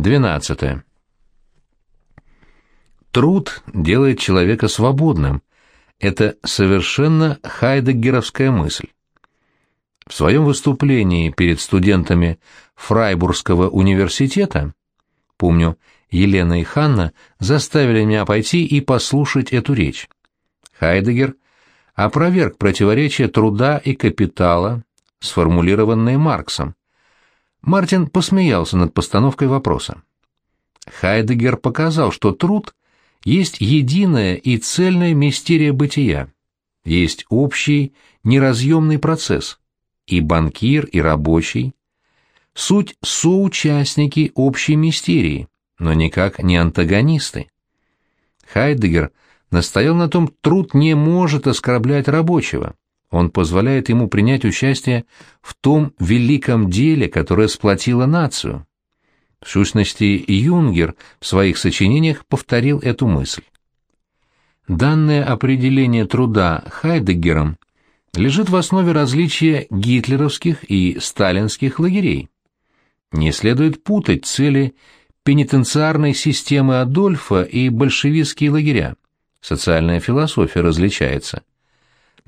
12. Труд делает человека свободным. Это совершенно хайдеггеровская мысль. В своем выступлении перед студентами Фрайбургского университета, помню, Елена и Ханна заставили меня пойти и послушать эту речь. Хайдеггер опроверг противоречие труда и капитала, сформулированные Марксом. Мартин посмеялся над постановкой вопроса. Хайдеггер показал, что труд есть единая и цельная мистерия бытия, есть общий неразъемный процесс, и банкир, и рабочий — суть соучастники общей мистерии, но никак не антагонисты. Хайдеггер настоял на том, труд не может оскорблять рабочего, он позволяет ему принять участие в том великом деле, которое сплотило нацию. В сущности, Юнгер в своих сочинениях повторил эту мысль. Данное определение труда Хайдеггером лежит в основе различия гитлеровских и сталинских лагерей. Не следует путать цели пенитенциарной системы Адольфа и большевистские лагеря. Социальная философия различается.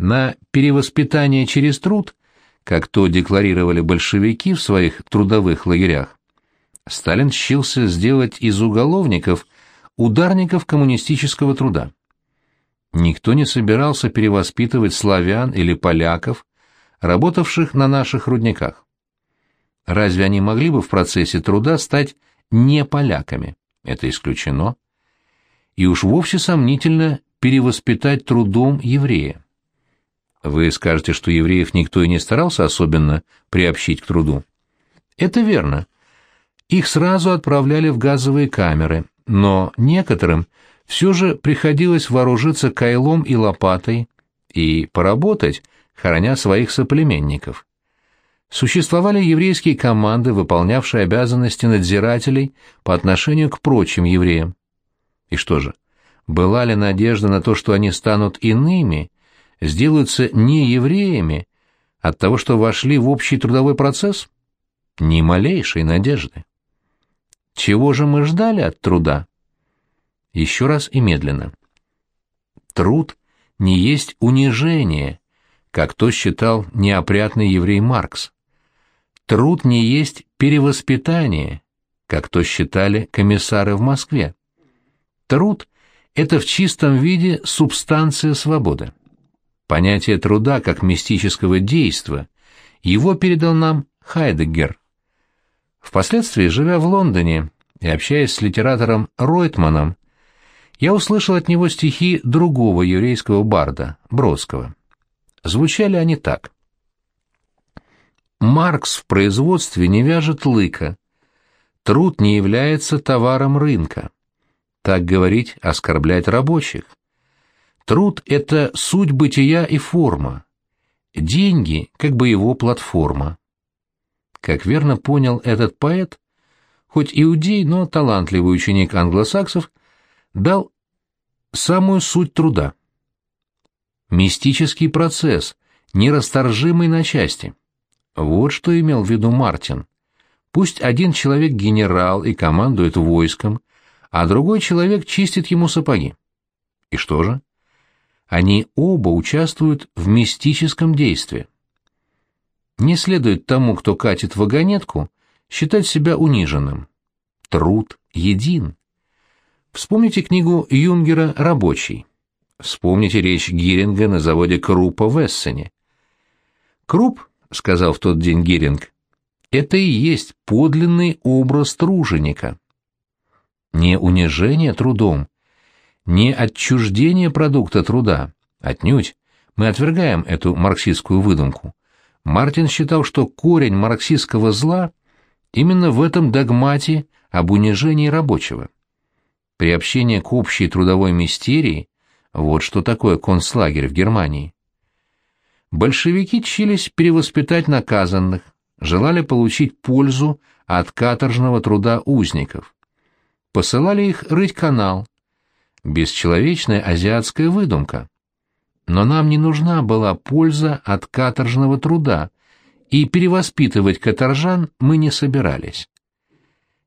На перевоспитание через труд, как то декларировали большевики в своих трудовых лагерях, Сталин счился сделать из уголовников ударников коммунистического труда. Никто не собирался перевоспитывать славян или поляков, работавших на наших рудниках. Разве они могли бы в процессе труда стать не поляками? Это исключено. И уж вовсе сомнительно перевоспитать трудом еврея. Вы скажете, что евреев никто и не старался особенно приобщить к труду. Это верно. Их сразу отправляли в газовые камеры, но некоторым все же приходилось вооружиться кайлом и лопатой и поработать, хороня своих соплеменников. Существовали еврейские команды, выполнявшие обязанности надзирателей по отношению к прочим евреям. И что же, была ли надежда на то, что они станут иными, сделаются не евреями от того, что вошли в общий трудовой процесс? Ни малейшей надежды. Чего же мы ждали от труда? Еще раз и медленно. Труд не есть унижение, как то считал неопрятный еврей Маркс. Труд не есть перевоспитание, как то считали комиссары в Москве. Труд — это в чистом виде субстанция свободы. Понятие труда как мистического действа его передал нам Хайдеггер. Впоследствии, живя в Лондоне и общаясь с литератором Ройтманом, я услышал от него стихи другого еврейского барда, Бродского. Звучали они так. «Маркс в производстве не вяжет лыка. Труд не является товаром рынка. Так говорить оскорблять рабочих. Труд — это суть бытия и форма. Деньги — как бы его платформа. Как верно понял этот поэт, хоть иудей, но талантливый ученик англосаксов, дал самую суть труда. Мистический процесс, нерасторжимый на части. Вот что имел в виду Мартин. Пусть один человек генерал и командует войском, а другой человек чистит ему сапоги. И что же? Они оба участвуют в мистическом действии. Не следует тому, кто катит вагонетку, считать себя униженным. Труд един. Вспомните книгу Юнгера «Рабочий». Вспомните речь Гиринга на заводе Крупа в Эссене. «Круп», — сказал в тот день Гиринг, — «это и есть подлинный образ труженика». Не унижение трудом, не отчуждение продукта труда, отнюдь, мы отвергаем эту марксистскую выдумку. Мартин считал, что корень марксистского зла именно в этом догмате об унижении рабочего. Приобщение к общей трудовой мистерии – вот что такое концлагерь в Германии. Большевики чились перевоспитать наказанных, желали получить пользу от каторжного труда узников. Посылали их рыть канал. Бесчеловечная азиатская выдумка но нам не нужна была польза от каторжного труда, и перевоспитывать каторжан мы не собирались.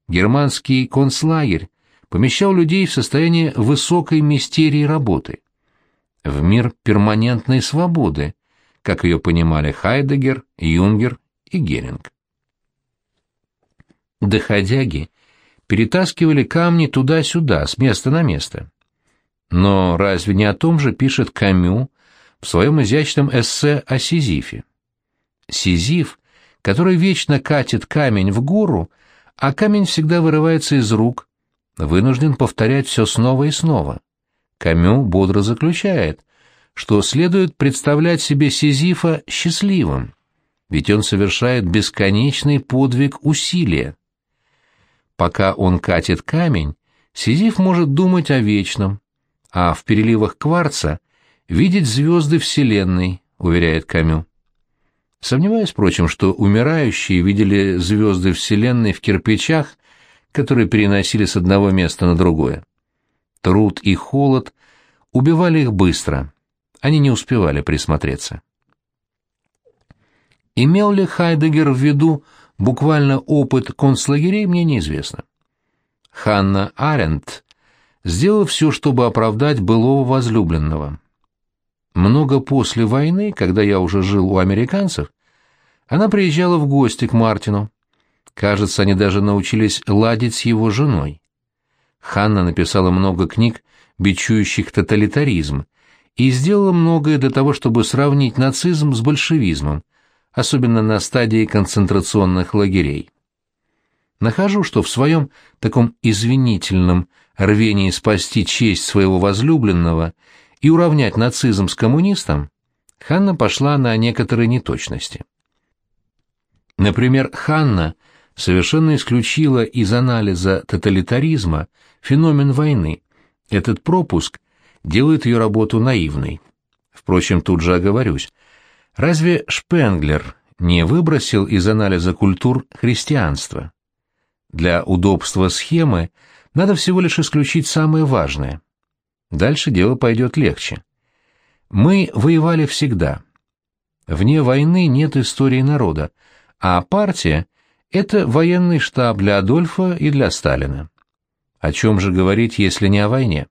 германский концлагерь помещал людей в состояние высокой мистерии работы, в мир перманентной свободы, как ее понимали Хайдегер, Юнгер и Геринг. Доходяги перетаскивали камни туда-сюда, с места на место. Но разве не о том же пишет Камю в своем изящном эссе о Сизифе? Сизиф, который вечно катит камень в гору, а камень всегда вырывается из рук, вынужден повторять все снова и снова. Камю бодро заключает, что следует представлять себе Сизифа счастливым, ведь он совершает бесконечный подвиг усилия. Пока он катит камень, Сизиф может думать о вечном, а в переливах кварца видеть звезды Вселенной, уверяет Камю. Сомневаюсь, впрочем, что умирающие видели звезды Вселенной в кирпичах, которые переносили с одного места на другое. Труд и холод убивали их быстро, они не успевали присмотреться. Имел ли Хайдегер в виду буквально опыт концлагерей, мне неизвестно. Ханна Аренд сделала все, чтобы оправдать былого возлюбленного. Много после войны, когда я уже жил у американцев, она приезжала в гости к Мартину. Кажется, они даже научились ладить с его женой. Ханна написала много книг, бичующих тоталитаризм, и сделала многое для того, чтобы сравнить нацизм с большевизмом, особенно на стадии концентрационных лагерей. Нахожу, что в своем таком извинительном рвении спасти честь своего возлюбленного и уравнять нацизм с коммунистом, Ханна пошла на некоторые неточности. Например, Ханна совершенно исключила из анализа тоталитаризма феномен войны. Этот пропуск делает ее работу наивной. Впрочем, тут же оговорюсь. Разве Шпенглер не выбросил из анализа культур христианства? Для удобства схемы надо всего лишь исключить самое важное. Дальше дело пойдет легче. Мы воевали всегда. Вне войны нет истории народа, а партия — это военный штаб для Адольфа и для Сталина. О чем же говорить, если не о войне?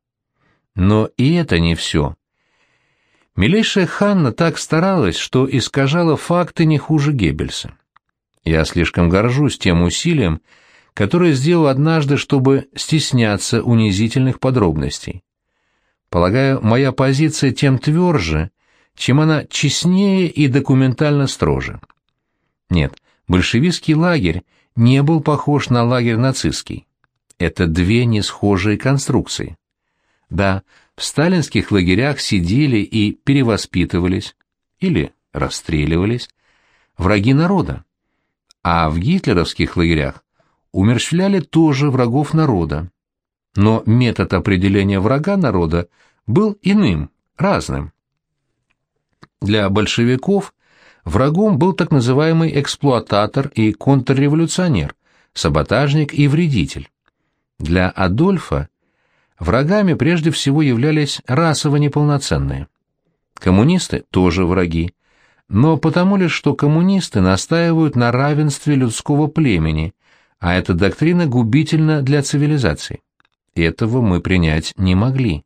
Но и это не все. Милейшая Ханна так старалась, что искажала факты не хуже Геббельса. Я слишком горжусь тем усилием, которое сделал однажды, чтобы стесняться унизительных подробностей. Полагаю, моя позиция тем тверже, чем она честнее и документально строже. Нет, большевистский лагерь не был похож на лагерь нацистский. Это две несхожие конструкции. Да, в сталинских лагерях сидели и перевоспитывались, или расстреливались, враги народа, а в гитлеровских лагерях умерщвляли тоже врагов народа. Но метод определения врага народа был иным, разным. Для большевиков врагом был так называемый эксплуататор и контрреволюционер, саботажник и вредитель. Для Адольфа Врагами прежде всего являлись расово неполноценные. Коммунисты тоже враги, но потому лишь, что коммунисты настаивают на равенстве людского племени, а эта доктрина губительна для цивилизации. Этого мы принять не могли.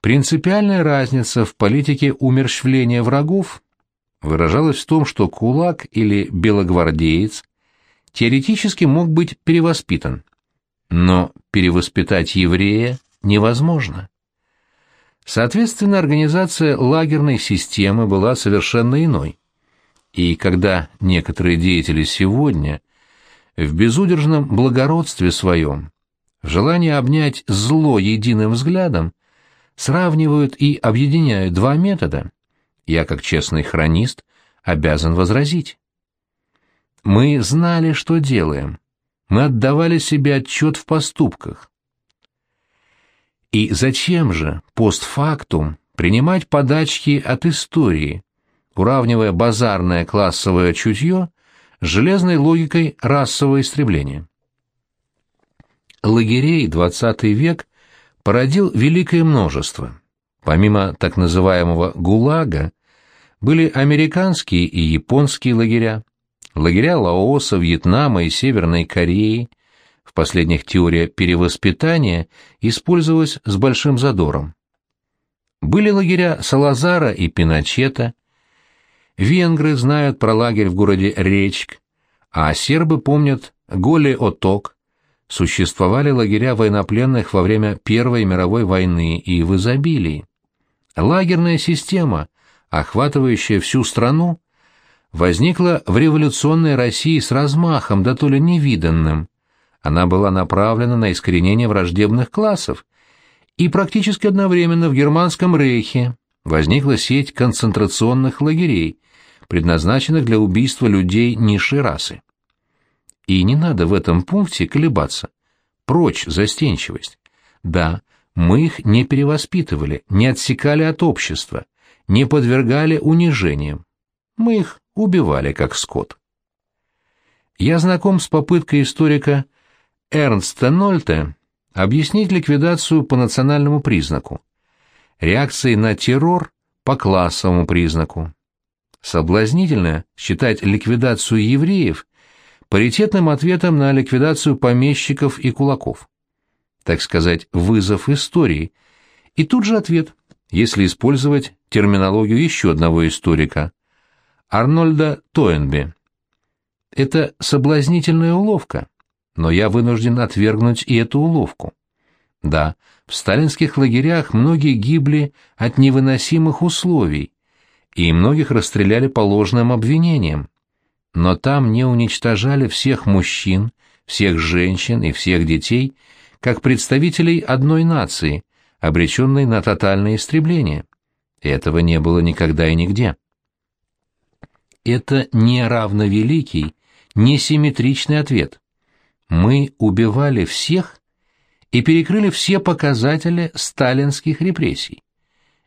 Принципиальная разница в политике умерщвления врагов выражалась в том, что кулак или белогвардеец теоретически мог быть перевоспитан, но перевоспитать еврея невозможно. Соответственно, организация лагерной системы была совершенно иной. И когда некоторые деятели сегодня в безудержном благородстве своем, в желании обнять зло единым взглядом, сравнивают и объединяют два метода, я, как честный хронист, обязан возразить. Мы знали, что делаем, мы отдавали себе отчет в поступках. И зачем же постфактум принимать подачки от истории, уравнивая базарное классовое чутье железной логикой расового истребления? Лагерей XX век породил великое множество. Помимо так называемого ГУЛАГа, были американские и японские лагеря, лагеря Лаоса, Вьетнама и Северной Кореи, в последних теория перевоспитания использовалась с большим задором. Были лагеря Салазара и Пиночета. Венгры знают про лагерь в городе Речк, а сербы помнят Голе-Оток. Существовали лагеря военнопленных во время Первой мировой войны и в изобилии. Лагерная система, охватывающая всю страну, возникла в революционной России с размахом, да то ли невиданным. Она была направлена на искоренение враждебных классов, и практически одновременно в Германском рейхе возникла сеть концентрационных лагерей, предназначенных для убийства людей низшей расы. И не надо в этом пункте колебаться. Прочь застенчивость. Да, мы их не перевоспитывали, не отсекали от общества, не подвергали унижениям. Мы их убивали, как скот. Я знаком с попыткой историка Эрнста Нольте объяснить ликвидацию по национальному признаку, реакции на террор по классовому признаку. Соблазнительно считать ликвидацию евреев паритетным ответом на ликвидацию помещиков и кулаков. Так сказать, вызов истории. И тут же ответ, если использовать терминологию еще одного историка, Арнольда Тоенби. Это соблазнительная уловка, но я вынужден отвергнуть и эту уловку. Да, в сталинских лагерях многие гибли от невыносимых условий, и многих расстреляли по ложным обвинениям. Но там не уничтожали всех мужчин, всех женщин и всех детей, как представителей одной нации, обреченной на тотальное истребление. Этого не было никогда и нигде. Это не равновеликий, несимметричный ответ. Мы убивали всех и перекрыли все показатели сталинских репрессий.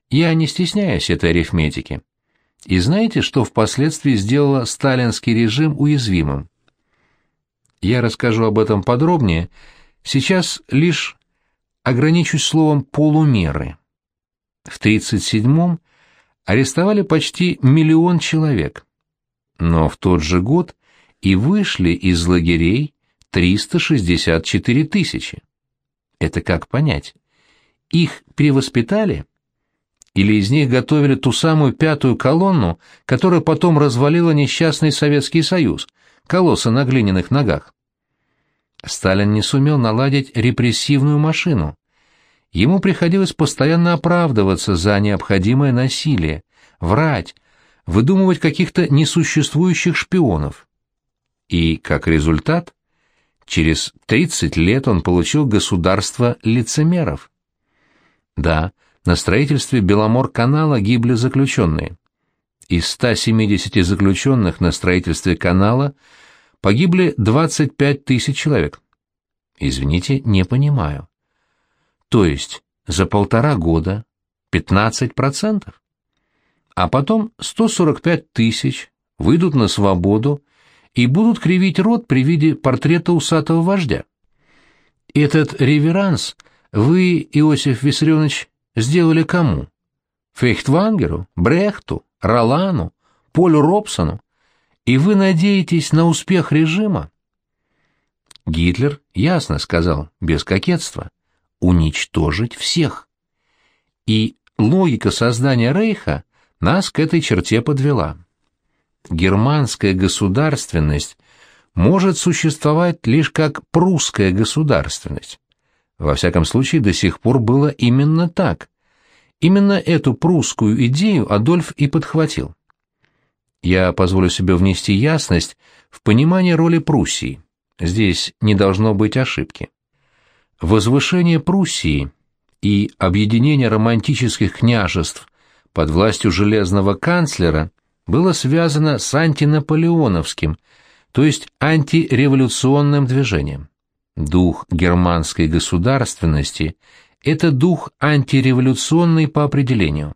Я не стесняюсь этой арифметики. И знаете, что впоследствии сделало сталинский режим уязвимым? Я расскажу об этом подробнее, сейчас лишь ограничусь словом «полумеры». В 1937-м арестовали почти миллион человек, но в тот же год и вышли из лагерей 364 тысячи. Это как понять? Их перевоспитали? Или из них готовили ту самую пятую колонну, которая потом развалила несчастный Советский Союз, колосса на глиняных ногах? Сталин не сумел наладить репрессивную машину. Ему приходилось постоянно оправдываться за необходимое насилие, врать, выдумывать каких-то несуществующих шпионов. И, как результат, Через 30 лет он получил государство лицемеров. Да, на строительстве Беломор-канала гибли заключенные. Из 170 заключенных на строительстве канала погибли 25 тысяч человек. Извините, не понимаю. То есть за полтора года 15%? А потом 145 тысяч выйдут на свободу и будут кривить рот при виде портрета усатого вождя. Этот реверанс вы, Иосиф Виссарионович, сделали кому? Фейхтвангеру, Брехту, Ролану, Полю Робсону? И вы надеетесь на успех режима? Гитлер ясно сказал, без кокетства, уничтожить всех. И логика создания Рейха нас к этой черте подвела германская государственность может существовать лишь как прусская государственность. Во всяком случае, до сих пор было именно так. Именно эту прусскую идею Адольф и подхватил. Я позволю себе внести ясность в понимание роли Пруссии. Здесь не должно быть ошибки. Возвышение Пруссии и объединение романтических княжеств под властью железного канцлера – было связано с антинаполеоновским, то есть антиреволюционным движением. Дух германской государственности – это дух антиреволюционный по определению.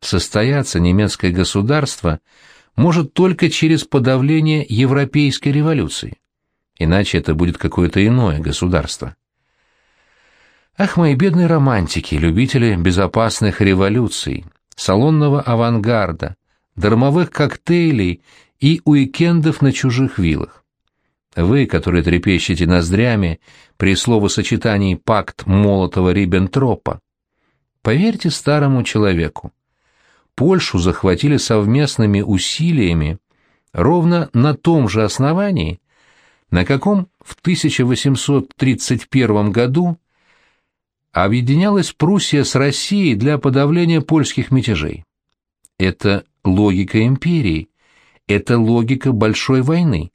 Состояться немецкое государство может только через подавление европейской революции, иначе это будет какое-то иное государство. Ах, мои бедные романтики, любители безопасных революций, салонного авангарда, дармовых коктейлей и уикендов на чужих виллах. Вы, которые трепещете ноздрями при словосочетании «пакт Молотова-Риббентропа». Поверьте старому человеку. Польшу захватили совместными усилиями ровно на том же основании, на каком в 1831 году объединялась Пруссия с Россией для подавления польских мятежей. Это логика империи, это логика большой войны,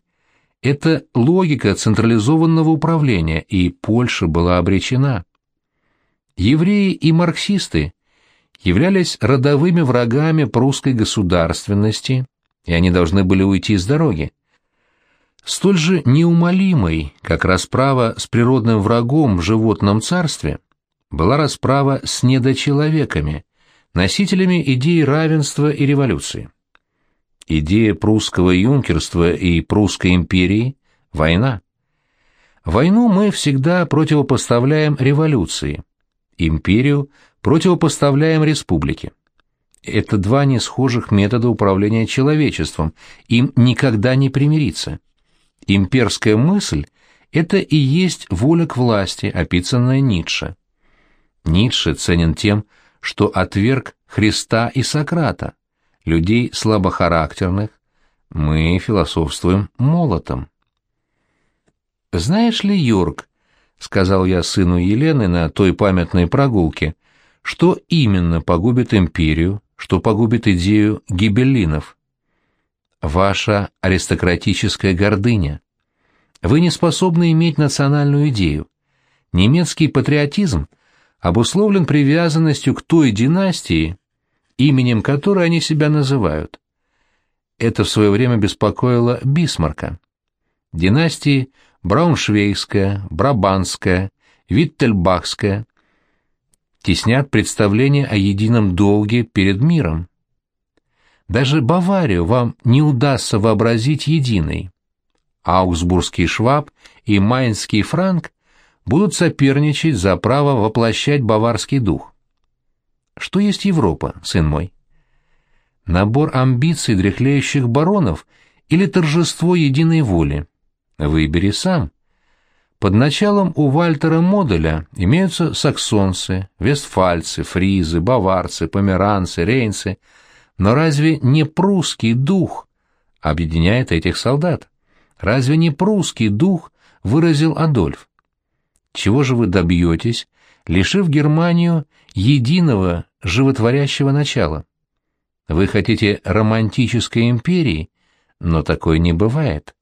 это логика централизованного управления, и Польша была обречена. Евреи и марксисты являлись родовыми врагами прусской государственности, и они должны были уйти с дороги. Столь же неумолимой, как расправа с природным врагом в животном царстве, была расправа с недочеловеками, носителями идеи равенства и революции. Идея прусского юнкерства и прусской империи – война. Войну мы всегда противопоставляем революции, империю противопоставляем республике. Это два несхожих метода управления человечеством, им никогда не примириться. Имперская мысль – это и есть воля к власти, описанная Ницше. Ницше ценен тем, что отверг Христа и Сократа, людей слабохарактерных, мы философствуем молотом. «Знаешь ли, Юрк, — сказал я сыну Елены на той памятной прогулке, — что именно погубит империю, что погубит идею гибеллинов? Ваша аристократическая гордыня. Вы не способны иметь национальную идею. Немецкий патриотизм обусловлен привязанностью к той династии, именем которой они себя называют. Это в свое время беспокоило Бисмарка. Династии Брауншвейгская, Брабанская, Виттельбахская теснят представление о едином долге перед миром. Даже Баварию вам не удастся вообразить единой. Аугсбургский шваб и майнский франк будут соперничать за право воплощать баварский дух. Что есть Европа, сын мой? Набор амбиций дряхлеющих баронов или торжество единой воли? Выбери сам. Под началом у Вальтера Моделя имеются саксонцы, вестфальцы, фризы, баварцы, померанцы, рейнцы. Но разве не прусский дух объединяет этих солдат? Разве не прусский дух выразил Адольф? Чего же вы добьетесь, лишив Германию единого животворящего начала. Вы хотите романтической империи, но такой не бывает.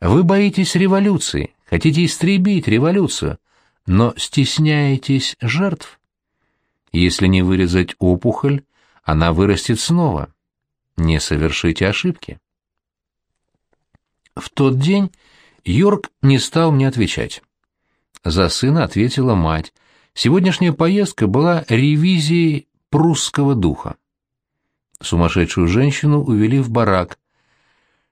Вы боитесь революции, хотите истребить революцию, но стесняетесь жертв. Если не вырезать опухоль, она вырастет снова. Не совершите ошибки. В тот день Йорк не стал мне отвечать. За сына ответила мать, Сегодняшняя поездка была ревизией прусского духа. Сумасшедшую женщину увели в барак.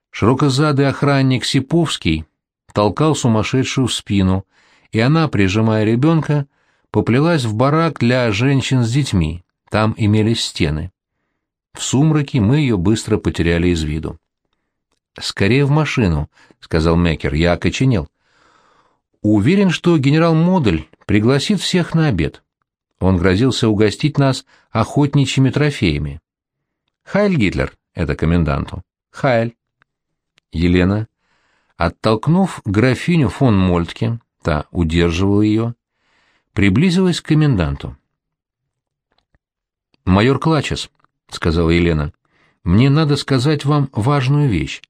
Широкозадый охранник Сиповский толкал сумасшедшую в спину, и она, прижимая ребенка, поплелась в барак для женщин с детьми. Там имелись стены. В сумраке мы ее быстро потеряли из виду. «Скорее в машину», — сказал Мекер, — я окоченел. Уверен, что генерал Модель пригласит всех на обед. Он грозился угостить нас охотничьими трофеями. Хайль Гитлер, это коменданту. Хайль. Елена, оттолкнув графиню фон Мольтке, та удерживала ее, приблизилась к коменданту. «Майор Клачес», — сказала Елена, — «мне надо сказать вам важную вещь».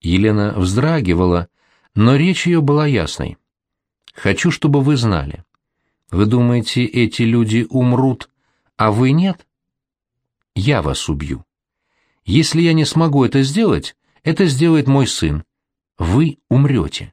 Елена вздрагивала, но речь ее была ясной. Хочу, чтобы вы знали. Вы думаете, эти люди умрут, а вы нет? Я вас убью. Если я не смогу это сделать, это сделает мой сын. Вы умрете.